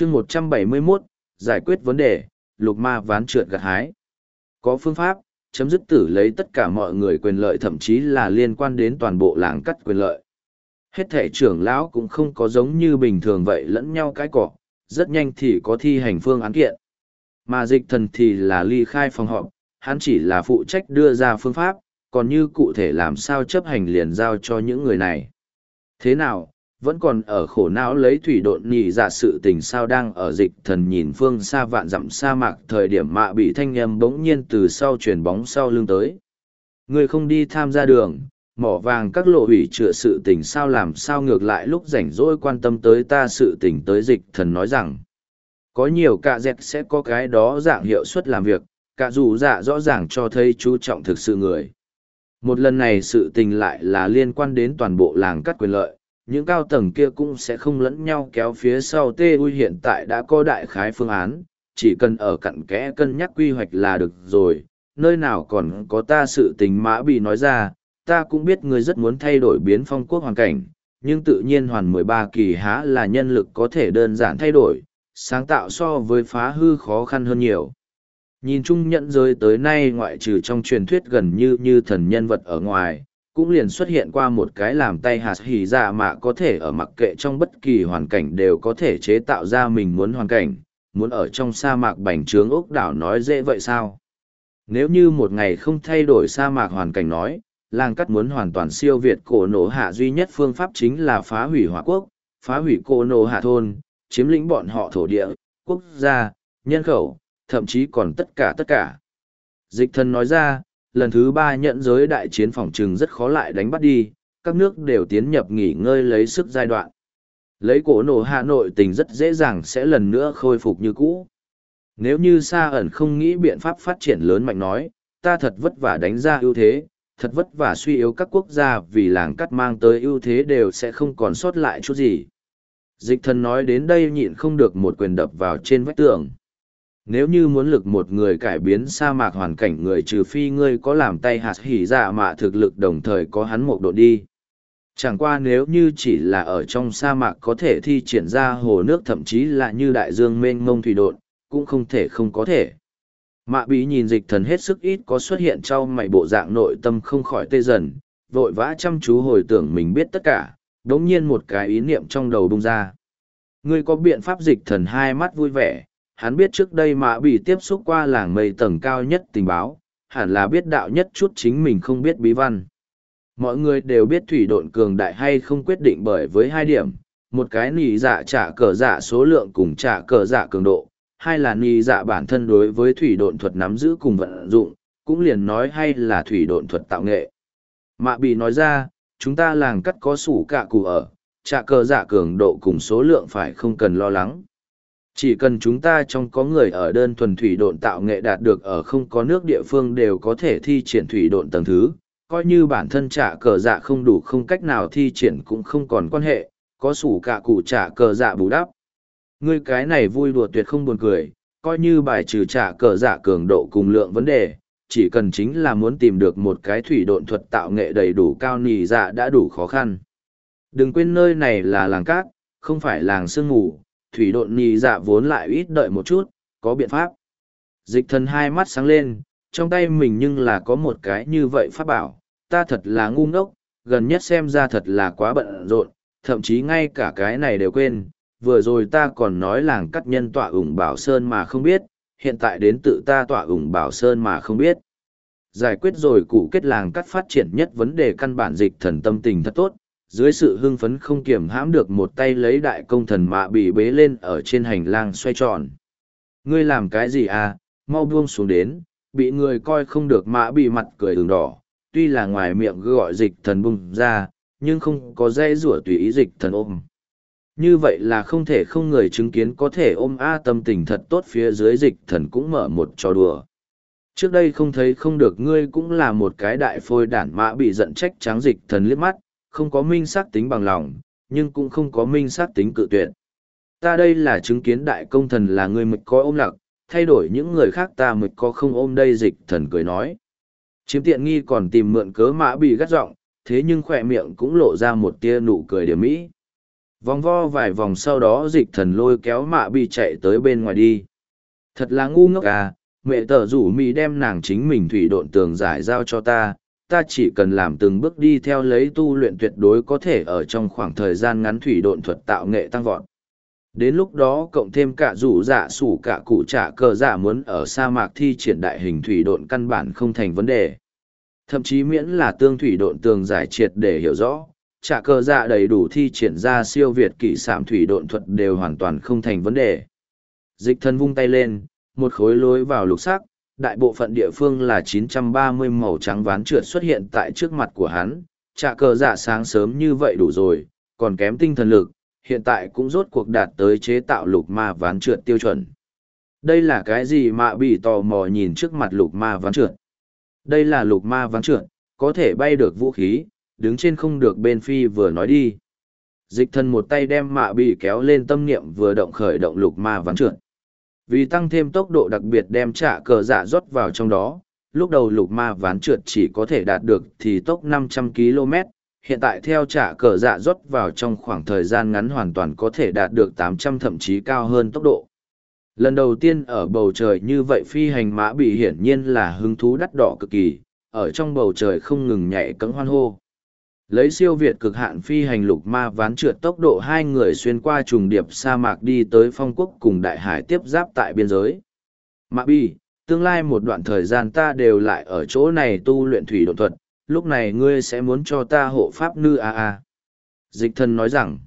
chương một trăm bảy mươi 171, giải quyết vấn đề, lục ma ván trượt gặt hái. Có phương pháp, chấm dứt tử lấy tất cả mọi người quyền lợi thậm chí là liên quan đến toàn bộ làng cắt quyền lợi. Hết thể trưởng lão cũng không có giống như bình thường vậy lẫn nhau cái cỏ, rất nhanh thì có thi hành phương án kiện. Mà dịch thần thì là ly khai phòng họp, hắn chỉ là phụ trách đưa ra phương pháp, còn như cụ thể làm sao chấp hành liền giao cho những người này. Thế nào, vẫn còn ở khổ não lấy thủy độn nhị dạ sự tình sao đang ở dịch thần nhìn phương xa vạn dặm sa mạc thời điểm mạ bị thanh nhầm bỗng nhiên từ sau chuyền bóng sau lưng tới. Người không đi tham gia đường, mỏ vàng các lộ hủy trựa sự tình sao làm sao ngược lại lúc rảnh rỗi quan tâm tới ta sự tình tới dịch thần nói rằng. Có nhiều cạ dẹt sẽ có cái đó dạng hiệu suất làm việc cả dù dạ rõ ràng cho thấy chú trọng thực sự người. Một lần này sự tình lại là liên quan đến toàn bộ làng cắt quyền lợi những cao tầng kia cũng sẽ không lẫn nhau kéo phía sau tê ui hiện tại đã có đại khái phương án, chỉ cần ở cặn kẽ cân nhắc quy hoạch là được rồi. Nơi nào còn có ta sự tình mã bị nói ra, ta cũng biết ngươi rất muốn thay đổi biến phong quốc hoàn cảnh, nhưng tự nhiên hoàn mười ba kỳ há là nhân lực có thể đơn giản thay đổi, sáng tạo so với phá hư khó khăn hơn nhiều. Nhìn chung nhận giới tới nay ngoại trừ trong truyền thuyết gần như như thần nhân vật ở ngoài cũng liền xuất hiện qua một cái làm tay hạt hỉ dạ mạ có thể ở mặc kệ trong bất kỳ hoàn cảnh đều có thể chế tạo ra mình muốn hoàn cảnh, muốn ở trong sa mạc bành trướng ốc đảo nói dễ vậy sao? Nếu như một ngày không thay đổi sa mạc hoàn cảnh nói, làng cắt muốn hoàn toàn siêu việt cổ nổ hạ duy nhất phương pháp chính là phá hủy hỏa quốc, phá hủy cổ nổ hạ thôn, chiếm lĩnh bọn họ thổ địa, quốc gia, nhân khẩu, thậm chí còn tất cả tất cả. Dịch thần nói ra, lần thứ ba nhận giới đại chiến phòng trừng rất khó lại đánh bắt đi, các nước đều tiến nhập nghỉ ngơi lấy sức giai đoạn. Lấy cổ nổ Hà Nội tình rất dễ dàng sẽ lần nữa khôi phục như cũ. Nếu như Sa ẩn không nghĩ biện pháp phát triển lớn mạnh nói, ta thật vất vả đánh ra ưu thế, thật vất vả suy yếu các quốc gia vì làng cắt mang tới ưu thế đều sẽ không còn sót lại chút gì. Dịch thần nói đến đây nhịn không được một quyền đập vào trên vách tường nếu như muốn lực một người cải biến sa mạc hoàn cảnh người trừ phi ngươi có làm tay hạt hỉ dạ mạ thực lực đồng thời có hắn một độ đi. Chẳng qua nếu như chỉ là ở trong sa mạc có thể thi triển ra hồ nước thậm chí là như đại dương mênh mông thủy độn, cũng không thể không có thể. Mạ bí nhìn dịch thần hết sức ít có xuất hiện trong mảy bộ dạng nội tâm không khỏi tê dần, vội vã chăm chú hồi tưởng mình biết tất cả, đống nhiên một cái ý niệm trong đầu bung ra. Ngươi có biện pháp dịch thần hai mắt vui vẻ, hắn biết trước đây mạ bị tiếp xúc qua làng mây tầng cao nhất tình báo, hẳn là biết đạo nhất chút chính mình không biết bí văn. Mọi người đều biết thủy độn cường đại hay không quyết định bởi với hai điểm, một cái nì dạ trả cờ dạ số lượng cùng trả cờ dạ cường độ, hai là nì dạ bản thân đối với thủy độn thuật nắm giữ cùng vận dụng, cũng liền nói hay là thủy độn thuật tạo nghệ. Mạ bị nói ra, chúng ta làng cắt có sủ cả cụ ở, trả cờ dạ cường độ cùng số lượng phải không cần lo lắng. Chỉ cần chúng ta trong có người ở đơn thuần thủy độn tạo nghệ đạt được ở không có nước địa phương đều có thể thi triển thủy độn tầng thứ, coi như bản thân trả cờ dạ không đủ không cách nào thi triển cũng không còn quan hệ, có sủ cả cụ trả cờ dạ bù đắp. Ngươi cái này vui đùa tuyệt không buồn cười, coi như bài trừ trả cờ dạ cường độ cùng lượng vấn đề, chỉ cần chính là muốn tìm được một cái thủy độn thuật tạo nghệ đầy đủ cao nì dạ đã đủ khó khăn. Đừng quên nơi này là làng cát, không phải làng sương ngủ, thủy độn nhì dạ vốn lại ít đợi một chút, có biện pháp. Dịch thần hai mắt sáng lên, trong tay mình nhưng là có một cái như vậy pháp bảo, ta thật là ngu ngốc, gần nhất xem ra thật là quá bận rộn, thậm chí ngay cả cái này đều quên, vừa rồi ta còn nói làng cắt nhân tọa ủng bảo sơn mà không biết, hiện tại đến tự ta tọa ủng bảo sơn mà không biết. Giải quyết rồi cụ kết làng cắt phát triển nhất vấn đề căn bản dịch thần tâm tình thật tốt, dưới sự hưng phấn không kiểm hãm được một tay lấy đại công thần mạ bị bế lên ở trên hành lang xoay tròn. Ngươi làm cái gì à, mau buông xuống đến, bị người coi không được mã bị mặt cười đường đỏ, tuy là ngoài miệng gọi dịch thần bung ra, nhưng không có dây rủa tùy ý dịch thần ôm. Như vậy là không thể không người chứng kiến có thể ôm A tâm tình thật tốt phía dưới dịch thần cũng mở một trò đùa. Trước đây không thấy không được ngươi cũng là một cái đại phôi đản mã bị giận trách trắng dịch thần liếc mắt, không có minh xác tính bằng lòng, nhưng cũng không có minh xác tính cự tuyệt. Ta đây là chứng kiến đại công thần là người mực có ôm lặc, thay đổi những người khác ta mực có không ôm đây dịch thần cười nói. Chiếm tiện nghi còn tìm mượn cớ mã bị gắt giọng thế nhưng khỏe miệng cũng lộ ra một tia nụ cười điểm mỹ. Vòng vo vài vòng sau đó dịch thần lôi kéo mạ bị chạy tới bên ngoài đi. Thật là ngu ngốc à, mẹ tờ rủ mỹ đem nàng chính mình thủy độn tường giải giao cho ta, ta chỉ cần làm từng bước đi theo lấy tu luyện tuyệt đối có thể ở trong khoảng thời gian ngắn thủy độn thuật tạo nghệ tăng vọt. Đến lúc đó cộng thêm cả rủ dạ sủ cả cụ trả cờ dạ muốn ở sa mạc thi triển đại hình thủy độn căn bản không thành vấn đề. Thậm chí miễn là tương thủy độn tường giải triệt để hiểu rõ, trả cờ dạ đầy đủ thi triển ra siêu việt kỷ sảm thủy độn thuật đều hoàn toàn không thành vấn đề. Dịch thân vung tay lên, một khối lối vào lục sắc, đại bộ phận địa phương là 930 màu trắng ván trượt xuất hiện tại trước mặt của hắn, trả cờ dạ sáng sớm như vậy đủ rồi, còn kém tinh thần lực, hiện tại cũng rốt cuộc đạt tới chế tạo lục ma ván trượt tiêu chuẩn. Đây là cái gì mà bị tò mò nhìn trước mặt lục ma ván trượt? Đây là lục ma ván trượt, có thể bay được vũ khí, đứng trên không được bên phi vừa nói đi. Dịch thần một tay đem mạ bị kéo lên tâm niệm vừa động khởi động lục ma ván trượt. Vì tăng thêm tốc độ đặc biệt đem trả cờ dạ rót vào trong đó, lúc đầu lục ma ván trượt chỉ có thể đạt được thì tốc 500 km, hiện tại theo trả cờ dạ rót vào trong khoảng thời gian ngắn hoàn toàn có thể đạt được 800 thậm chí cao hơn tốc độ. Lần đầu tiên ở bầu trời như vậy phi hành mã bị hiển nhiên là hứng thú đắt đỏ cực kỳ, ở trong bầu trời không ngừng nhảy cẫng hoan hô. Lấy siêu việt cực hạn phi hành lục ma ván trượt tốc độ hai người xuyên qua trùng điệp sa mạc đi tới phong quốc cùng đại hải tiếp giáp tại biên giới. mạ bi, tương lai một đoạn thời gian ta đều lại ở chỗ này tu luyện thủy độ thuật, lúc này ngươi sẽ muốn cho ta hộ pháp nư a a. Dịch thân nói rằng,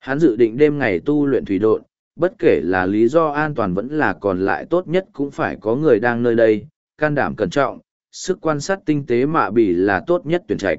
hắn dự định đêm ngày tu luyện thủy độn, bất kể là lý do an toàn vẫn là còn lại tốt nhất cũng phải có người đang nơi đây, can đảm cẩn trọng, sức quan sát tinh tế mạ bỉ là tốt nhất tuyển trạch.